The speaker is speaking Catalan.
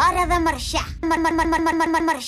l'hora de marxar. Mar, mar, mar, mar, mar, mar, marxar.